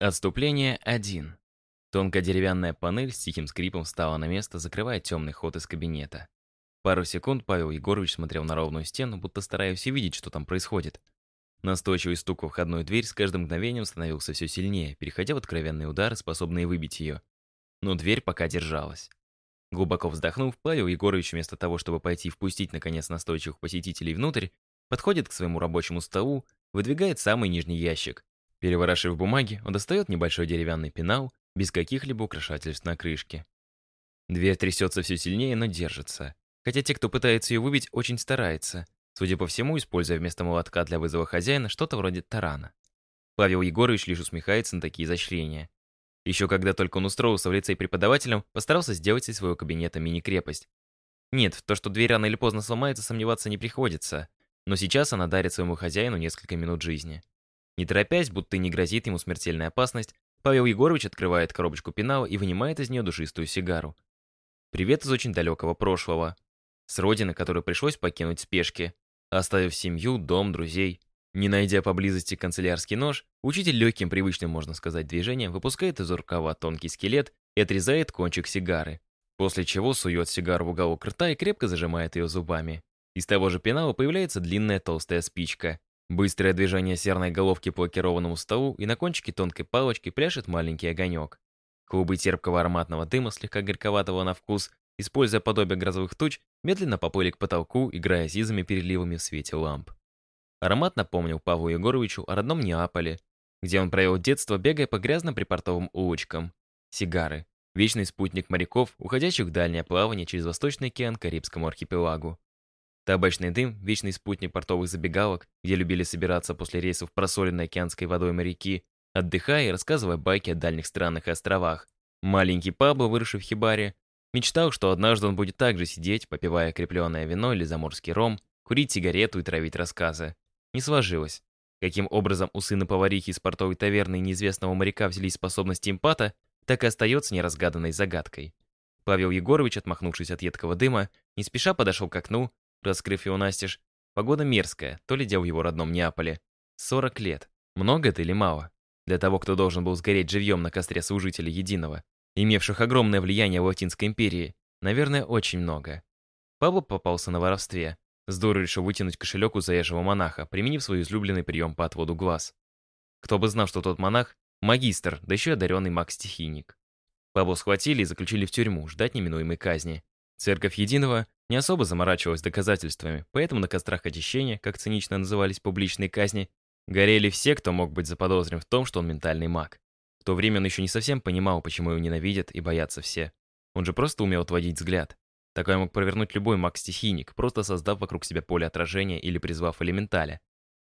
Отступление 1. Тонкая деревянная панель с тихим скрипом встала на место, закрывая темный ход из кабинета. Пару секунд Павел Егорович смотрел на ровную стену, будто стараясь увидеть, что там происходит. Настойчивый стук во входную дверь с каждым мгновением становился все сильнее, переходя в откровенные удары, способные выбить ее. Но дверь пока держалась. Глубоко вздохнув, Павел Егорович вместо того, чтобы пойти впустить, наконец, настойчивых посетителей внутрь, подходит к своему рабочему столу, выдвигает самый нижний ящик, Переворошив бумаги, он достает небольшой деревянный пенал, без каких-либо украшательств на крышке. Дверь трясется все сильнее, но держится. Хотя те, кто пытается ее выбить, очень старается, судя по всему, используя вместо молотка для вызова хозяина что-то вроде тарана. Павел Егорович лишь усмехается на такие изощрения. Еще когда только он устроился в лицей преподавателем, постарался сделать из своего кабинета мини-крепость. Нет, в то, что дверь рано или поздно сломается, сомневаться не приходится. Но сейчас она дарит своему хозяину несколько минут жизни. Не торопясь, будто не грозит ему смертельная опасность, Павел Егорович открывает коробочку пенала и вынимает из нее душистую сигару. Привет из очень далекого прошлого. С родины, которую пришлось покинуть в спешке, оставив семью, дом, друзей. Не найдя поблизости канцелярский нож, учитель легким привычным, можно сказать, движением выпускает из рукава тонкий скелет и отрезает кончик сигары, после чего сует сигару в уголок рта и крепко зажимает ее зубами. Из того же пенала появляется длинная толстая спичка. Быстрое движение серной головки по лакированному столу, и на кончике тонкой палочки пляшет маленький огонек. Клубы терпкого ароматного дыма, слегка горьковатого на вкус, используя подобие грозовых туч, медленно поплыли к потолку, играя сизыми переливами в свете ламп. Аромат напомнил Павлу Егоровичу о родном Неаполе, где он провел детство, бегая по грязным припортовым улочкам. Сигары. Вечный спутник моряков, уходящих в дальнее плавание через Восточный океан Карибскому архипелагу. Табачный дым, вечный спутник портовых забегалок, где любили собираться после рейсов просоленной океанской водой моряки, отдыхая и рассказывая байки о дальних странах и островах. Маленький Пабло, выросший в хибаре, мечтал, что однажды он будет также сидеть, попивая крепленное вино или заморский ром, курить сигарету и травить рассказы. Не сложилось. Каким образом у сына поварихи из портовой таверны неизвестного моряка взялись способности импата, так и остается неразгаданной загадкой. Павел Егорович, отмахнувшись от едкого дыма, не спеша подошел к окну раскрыв его настежь. Погода мерзкая, то ли дел в его родном Неаполе. 40 лет. Много это или мало? Для того, кто должен был сгореть живьем на костре служителей Единого, имевших огромное влияние в Латинской империи, наверное, очень много. Пабло попался на воровстве. Здорово решил вытянуть кошелек у заезжего монаха, применив свой излюбленный прием по отводу глаз. Кто бы знал, что тот монах — магистр, да еще и одаренный маг-стихийник. Пабло схватили и заключили в тюрьму, ждать неминуемой казни. Церковь Единого не особо заморачивалась доказательствами, поэтому на кострах очищения, как цинично назывались публичные казни, горели все, кто мог быть заподозрен в том, что он ментальный маг. В то время он еще не совсем понимал, почему его ненавидят и боятся все. Он же просто умел отводить взгляд. Такое мог провернуть любой маг-стихийник, просто создав вокруг себя поле отражения или призвав элементаля.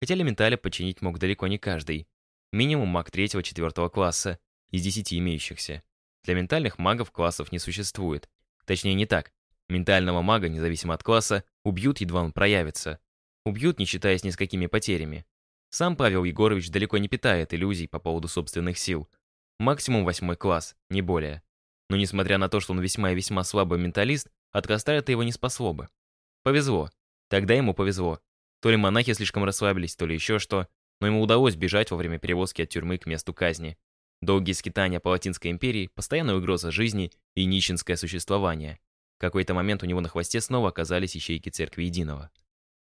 Хотя элементаля починить мог далеко не каждый. Минимум маг 3-4 класса из 10 имеющихся. Для ментальных магов классов не существует. Точнее, не так. Ментального мага, независимо от класса, убьют, едва он проявится. Убьют, не считаясь ни с какими потерями. Сам Павел Егорович далеко не питает иллюзий по поводу собственных сил. Максимум восьмой класс, не более. Но несмотря на то, что он весьма и весьма слабый менталист, от костра это его не спасло бы. Повезло. Тогда ему повезло. То ли монахи слишком расслабились, то ли еще что, но ему удалось бежать во время перевозки от тюрьмы к месту казни. Долгие скитания по Латинской империи, постоянная угроза жизни и нищенское существование. Какой-то момент у него на хвосте снова оказались ищейки Церкви Единого.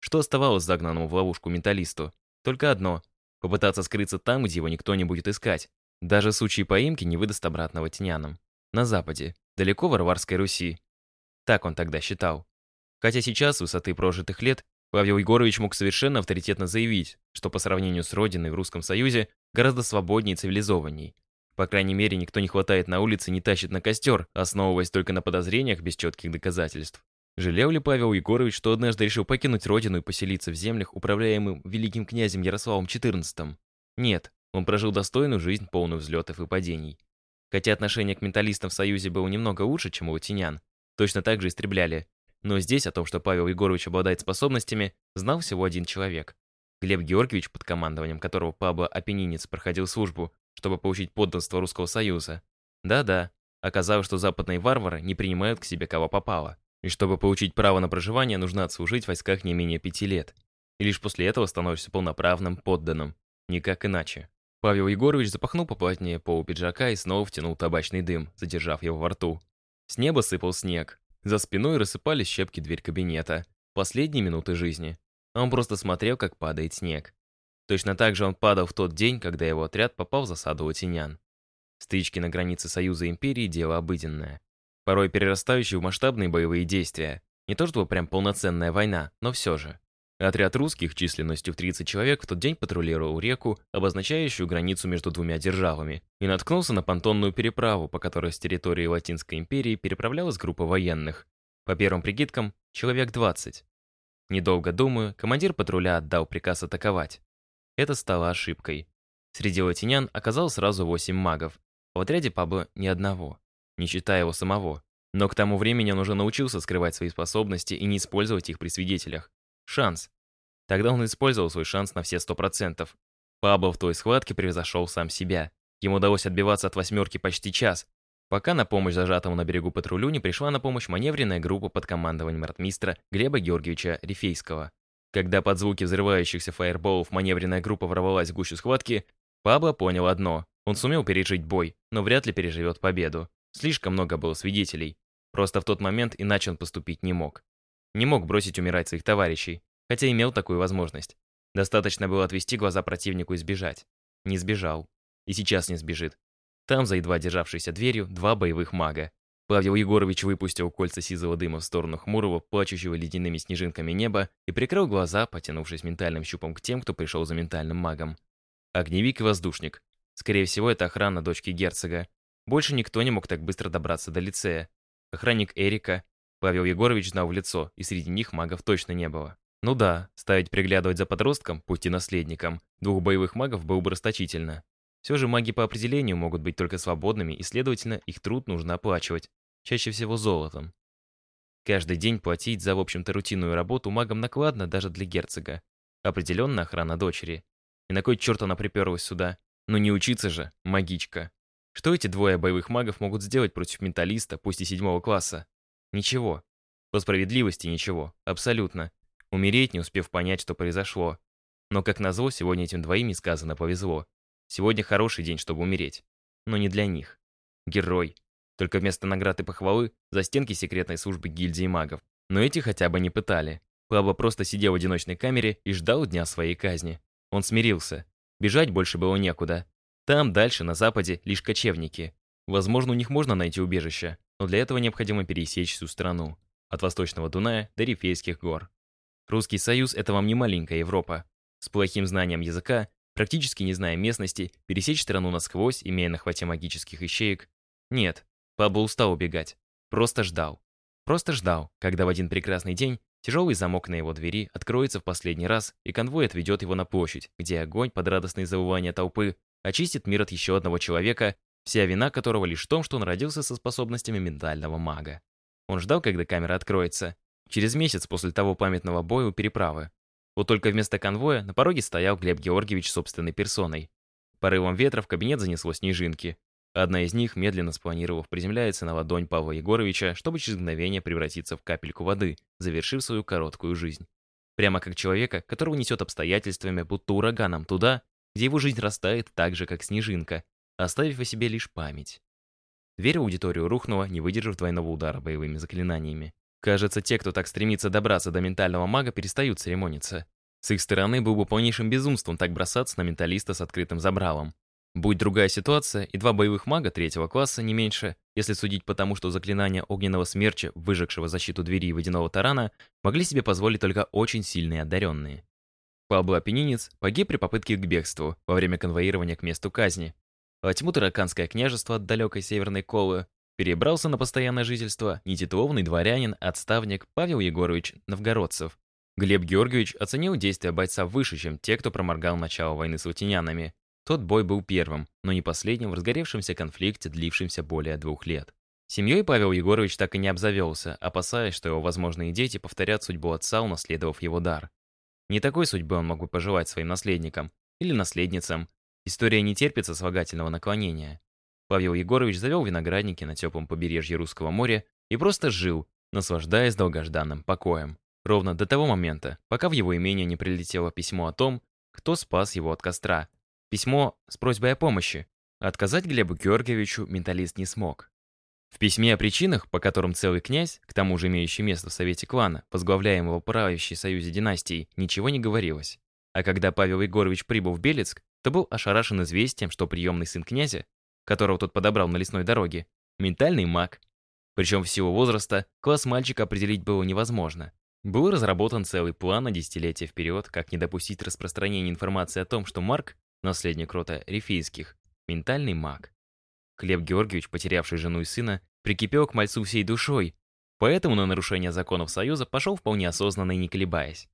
Что оставалось загнанному в ловушку менталисту? Только одно — попытаться скрыться там, где его никто не будет искать. Даже случай поимки не выдаст обратного тенянам. На западе, далеко в Варварской Руси. Так он тогда считал. Хотя сейчас, с высоты прожитых лет, Павел Егорович мог совершенно авторитетно заявить, что по сравнению с родиной в Русском Союзе гораздо свободнее и цивилизованней. По крайней мере, никто не хватает на улице не тащит на костер, основываясь только на подозрениях без четких доказательств. Жалел ли Павел Егорович, что однажды решил покинуть родину и поселиться в землях, управляемым великим князем Ярославом XIV? Нет, он прожил достойную жизнь, полную взлетов и падений. Хотя отношение к менталистам в Союзе было немного лучше, чем у латинян, точно так же истребляли. Но здесь о том, что Павел Егорович обладает способностями, знал всего один человек. Глеб Георгиевич, под командованием которого Пабло Апеннинец проходил службу, чтобы получить подданство Русского Союза. Да-да, оказалось, что западные варвары не принимают к себе кого попало. И чтобы получить право на проживание, нужно отслужить в войсках не менее пяти лет. И лишь после этого становишься полноправным подданным. Никак иначе. Павел Егорович запахнул поплотнее полу пиджака и снова втянул табачный дым, задержав его во рту. С неба сыпал снег. За спиной рассыпались щепки дверь кабинета. Последние минуты жизни. Он просто смотрел, как падает снег. Точно так же он падал в тот день, когда его отряд попал в засаду латинян. Стычки на границе Союза и Империи – дело обыденное. Порой перерастающие в масштабные боевые действия. Не то чтобы прям полноценная война, но все же. Отряд русских численностью в 30 человек в тот день патрулировал реку, обозначающую границу между двумя державами, и наткнулся на понтонную переправу, по которой с территории Латинской империи переправлялась группа военных. По первым прикидкам, человек 20. Недолго думаю, командир патруля отдал приказ атаковать. Это стало ошибкой. Среди латинян оказалось сразу 8 магов, в отряде Пабло ни одного, не считая его самого. Но к тому времени он уже научился скрывать свои способности и не использовать их при свидетелях. Шанс. Тогда он использовал свой шанс на все сто процентов. Пабло в той схватке превзошел сам себя. Ему удалось отбиваться от восьмерки почти час, пока на помощь зажатому на берегу патрулю не пришла на помощь маневренная группа под командованием ротмистра Глеба Георгиевича Рифейского. Когда под звуки взрывающихся фаерболов маневренная группа ворвалась в гущу схватки, Пабло понял одно. Он сумел пережить бой, но вряд ли переживет победу. Слишком много было свидетелей. Просто в тот момент иначе он поступить не мог. Не мог бросить умирать своих товарищей, хотя имел такую возможность. Достаточно было отвести глаза противнику и сбежать. Не сбежал. И сейчас не сбежит. Там, за едва державшейся дверью, два боевых мага. Павел Егорович выпустил кольца сизого дыма в сторону хмурого, плачущего ледяными снежинками неба и прикрыл глаза, потянувшись ментальным щупом к тем, кто пришел за ментальным магом. Огневик и воздушник. Скорее всего, это охрана дочки герцога. Больше никто не мог так быстро добраться до лицея. Охранник Эрика, Павел Егорович знал в лицо, и среди них магов точно не было. Ну да, ставить приглядывать за подростком, пусть и наследником, двух боевых магов было бы расточительно. Все же маги по определению могут быть только свободными, и, следовательно, их труд нужно оплачивать, чаще всего золотом. Каждый день платить за, в общем-то, рутинную работу магам накладно даже для герцога. Определенно охрана дочери. И на кой черт она приперлась сюда? Ну не учиться же, магичка. Что эти двое боевых магов могут сделать против менталиста, пусть и седьмого класса? Ничего. По справедливости ничего. Абсолютно. Умереть, не успев понять, что произошло. Но, как назло, сегодня этим двоим сказано повезло. Сегодня хороший день, чтобы умереть. Но не для них. Герой. Только вместо наград и похвалы за стенки секретной службы гильдии магов. Но эти хотя бы не пытали. Пабло просто сидел в одиночной камере и ждал дня своей казни. Он смирился. Бежать больше было некуда. Там, дальше, на западе, лишь кочевники. Возможно, у них можно найти убежище, но для этого необходимо пересечь всю страну. От Восточного Дуная до Рифейских гор. Русский Союз — это вам не маленькая Европа. С плохим знанием языка, практически не зная местности, пересечь страну насквозь, имея на хвате магических ищеек. Нет, Пабло устал убегать. Просто ждал. Просто ждал, когда в один прекрасный день тяжелый замок на его двери откроется в последний раз, и конвой отведет его на площадь, где огонь под радостные завывания толпы очистит мир от еще одного человека, Вся вина которого лишь в том, что он родился со способностями ментального мага. Он ждал, когда камера откроется. Через месяц после того памятного боя у переправы. Вот только вместо конвоя на пороге стоял Глеб Георгиевич собственной персоной. Порывом ветра в кабинет занесло снежинки. Одна из них, медленно спланировав, приземляется на ладонь Павла Егоровича, чтобы через мгновение превратиться в капельку воды, завершив свою короткую жизнь. Прямо как человека, которого несет обстоятельствами, будто ураганом туда, где его жизнь растает так же, как снежинка, оставив о себе лишь память. Дверь в аудиторию рухнула, не выдержав двойного удара боевыми заклинаниями. Кажется, те, кто так стремится добраться до ментального мага, перестают церемониться. С их стороны был бы полнейшим безумством так бросаться на менталиста с открытым забралом. Будь другая ситуация, и два боевых мага третьего класса, не меньше, если судить по тому, что заклинания огненного смерча, выжегшего защиту двери и водяного тарана, могли себе позволить только очень сильные одаренные. Пабло Апеннинец погиб при попытке к бегству во время конвоирования к месту казни, во тьму Тараканское княжество от далекой северной Колы перебрался на постоянное жительство нетитулованный дворянин, отставник Павел Егорович Новгородцев. Глеб Георгиевич оценил действия бойца выше, чем те, кто проморгал начало войны с латинянами. Тот бой был первым, но не последним в разгоревшемся конфликте, длившемся более двух лет. Семьей Павел Егорович так и не обзавелся, опасаясь, что его возможные дети повторят судьбу отца, унаследовав его дар. Не такой судьбы он мог бы пожелать своим наследникам или наследницам, История не терпит сослагательного наклонения. Павел Егорович завел виноградники на теплом побережье Русского моря и просто жил, наслаждаясь долгожданным покоем. Ровно до того момента, пока в его имение не прилетело письмо о том, кто спас его от костра. Письмо с просьбой о помощи. Отказать Глебу Георгиевичу менталист не смог. В письме о причинах, по которым целый князь, к тому же имеющий место в совете клана, возглавляемого правящей союзе династии, ничего не говорилось. А когда Павел Егорович прибыл в Белецк, то был ошарашен известием, что приемный сын князя, которого тот подобрал на лесной дороге, ментальный маг. Причем в силу возраста класс мальчика определить было невозможно. Был разработан целый план на десятилетия вперед, как не допустить распространения информации о том, что Марк, наследник рода Рифейских, ментальный маг. Клеб Георгиевич, потерявший жену и сына, прикипел к мальцу всей душой, поэтому на нарушение законов Союза пошел вполне осознанно и не колебаясь.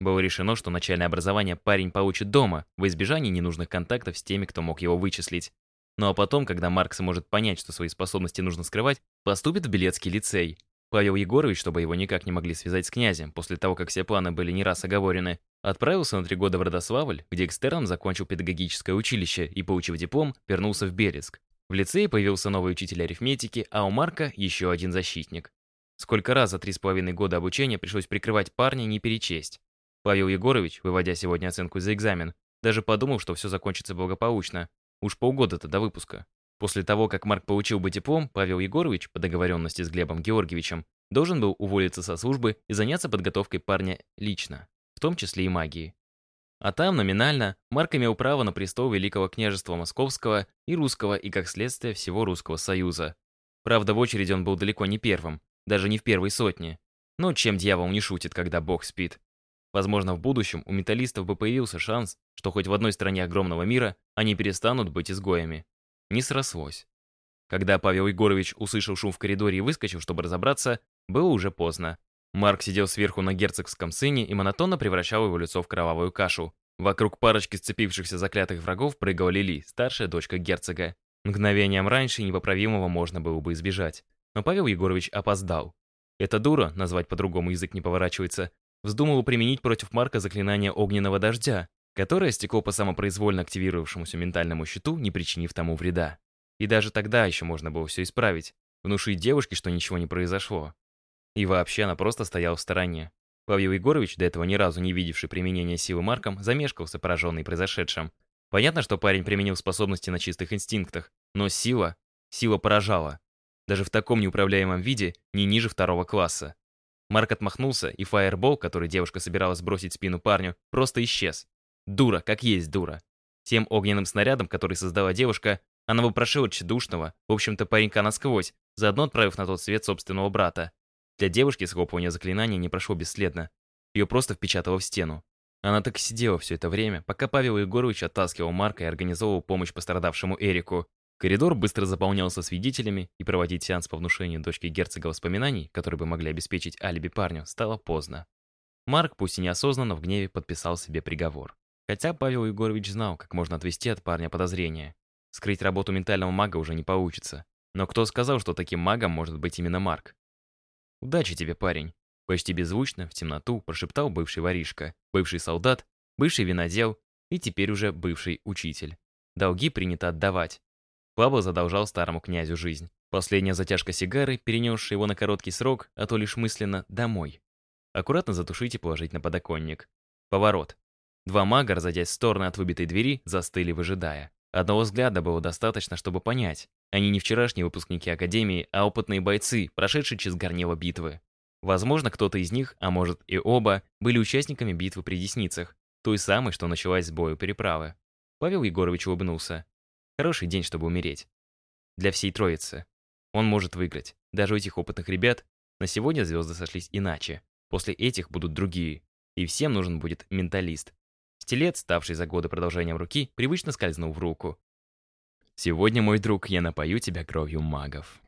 Было решено, что начальное образование парень получит дома, в избежании ненужных контактов с теми, кто мог его вычислить. Ну а потом, когда Марк сможет понять, что свои способности нужно скрывать, поступит в Белецкий лицей. Павел Егорович, чтобы его никак не могли связать с князем, после того, как все планы были не раз оговорены, отправился на три года в Родославль, где экстерном закончил педагогическое училище и, получив диплом, вернулся в Белецк. В лицее появился новый учитель арифметики, а у Марка еще один защитник. Сколько раз за три с половиной года обучения пришлось прикрывать парня не перечесть. Павел Егорович, выводя сегодня оценку за экзамен, даже подумал, что все закончится благополучно. Уж полгода-то до выпуска. После того, как Марк получил бы диплом, Павел Егорович, по договоренности с Глебом Георгиевичем, должен был уволиться со службы и заняться подготовкой парня лично, в том числе и магии. А там, номинально, Марк имел право на престол Великого княжества Московского и Русского и, как следствие, всего Русского Союза. Правда, в очереди он был далеко не первым, даже не в первой сотне. Но чем дьявол не шутит, когда бог спит? Возможно, в будущем у металлистов бы появился шанс, что хоть в одной стране огромного мира они перестанут быть изгоями. Не срослось. Когда Павел Егорович услышал шум в коридоре и выскочил, чтобы разобраться, было уже поздно. Марк сидел сверху на герцогском сыне и монотонно превращал его лицо в кровавую кашу. Вокруг парочки сцепившихся заклятых врагов прыгала Лили, старшая дочка герцога. Мгновением раньше непоправимого можно было бы избежать. Но Павел Егорович опоздал. Эта дура, назвать по-другому язык не поворачивается, вздумала применить против Марка заклинание огненного дождя, которое стекло по самопроизвольно активировавшемуся ментальному щиту, не причинив тому вреда. И даже тогда еще можно было все исправить, внушить девушке, что ничего не произошло. И вообще она просто стояла в стороне. Павел Егорович, до этого ни разу не видевший применения силы Марком, замешкался, пораженный произошедшим. Понятно, что парень применил способности на чистых инстинктах, но сила, сила поражала. Даже в таком неуправляемом виде не ниже второго класса. Марк отмахнулся, и фаербол, который девушка собиралась сбросить в спину парню, просто исчез. Дура, как есть дура. Тем огненным снарядом, который создала девушка, она выпрошила тщедушного, в общем-то паренька насквозь, заодно отправив на тот свет собственного брата. Для девушки схлопывание заклинания не прошло бесследно. Ее просто впечатало в стену. Она так и сидела все это время, пока Павел Егорович оттаскивал Марка и организовывал помощь пострадавшему Эрику. Коридор быстро заполнялся свидетелями, и проводить сеанс по внушению дочки герцога воспоминаний, которые бы могли обеспечить алиби парню, стало поздно. Марк, пусть и неосознанно, в гневе подписал себе приговор. Хотя Павел Егорович знал, как можно отвести от парня подозрения. Скрыть работу ментального мага уже не получится. Но кто сказал, что таким магом может быть именно Марк? «Удачи тебе, парень!» Почти беззвучно, в темноту, прошептал бывший воришка, бывший солдат, бывший винодел и теперь уже бывший учитель. Долги принято отдавать. Павел задолжал старому князю жизнь. Последняя затяжка сигары, перенесшая его на короткий срок, а то лишь мысленно «домой». Аккуратно затушить и положить на подоконник. Поворот. Два мага, разойдясь в стороны от выбитой двери, застыли, выжидая. Одного взгляда было достаточно, чтобы понять. Они не вчерашние выпускники Академии, а опытные бойцы, прошедшие через горнило битвы. Возможно, кто-то из них, а может и оба, были участниками битвы при Десницах, той самой, что началась с бою переправы. Павел Егорович улыбнулся. Хороший день, чтобы умереть. Для всей троицы. Он может выиграть. Даже у этих опытных ребят на сегодня звезды сошлись иначе. После этих будут другие. И всем нужен будет менталист. Стилет, ставший за годы продолжением руки, привычно скользнул в руку. Сегодня, мой друг, я напою тебя кровью магов.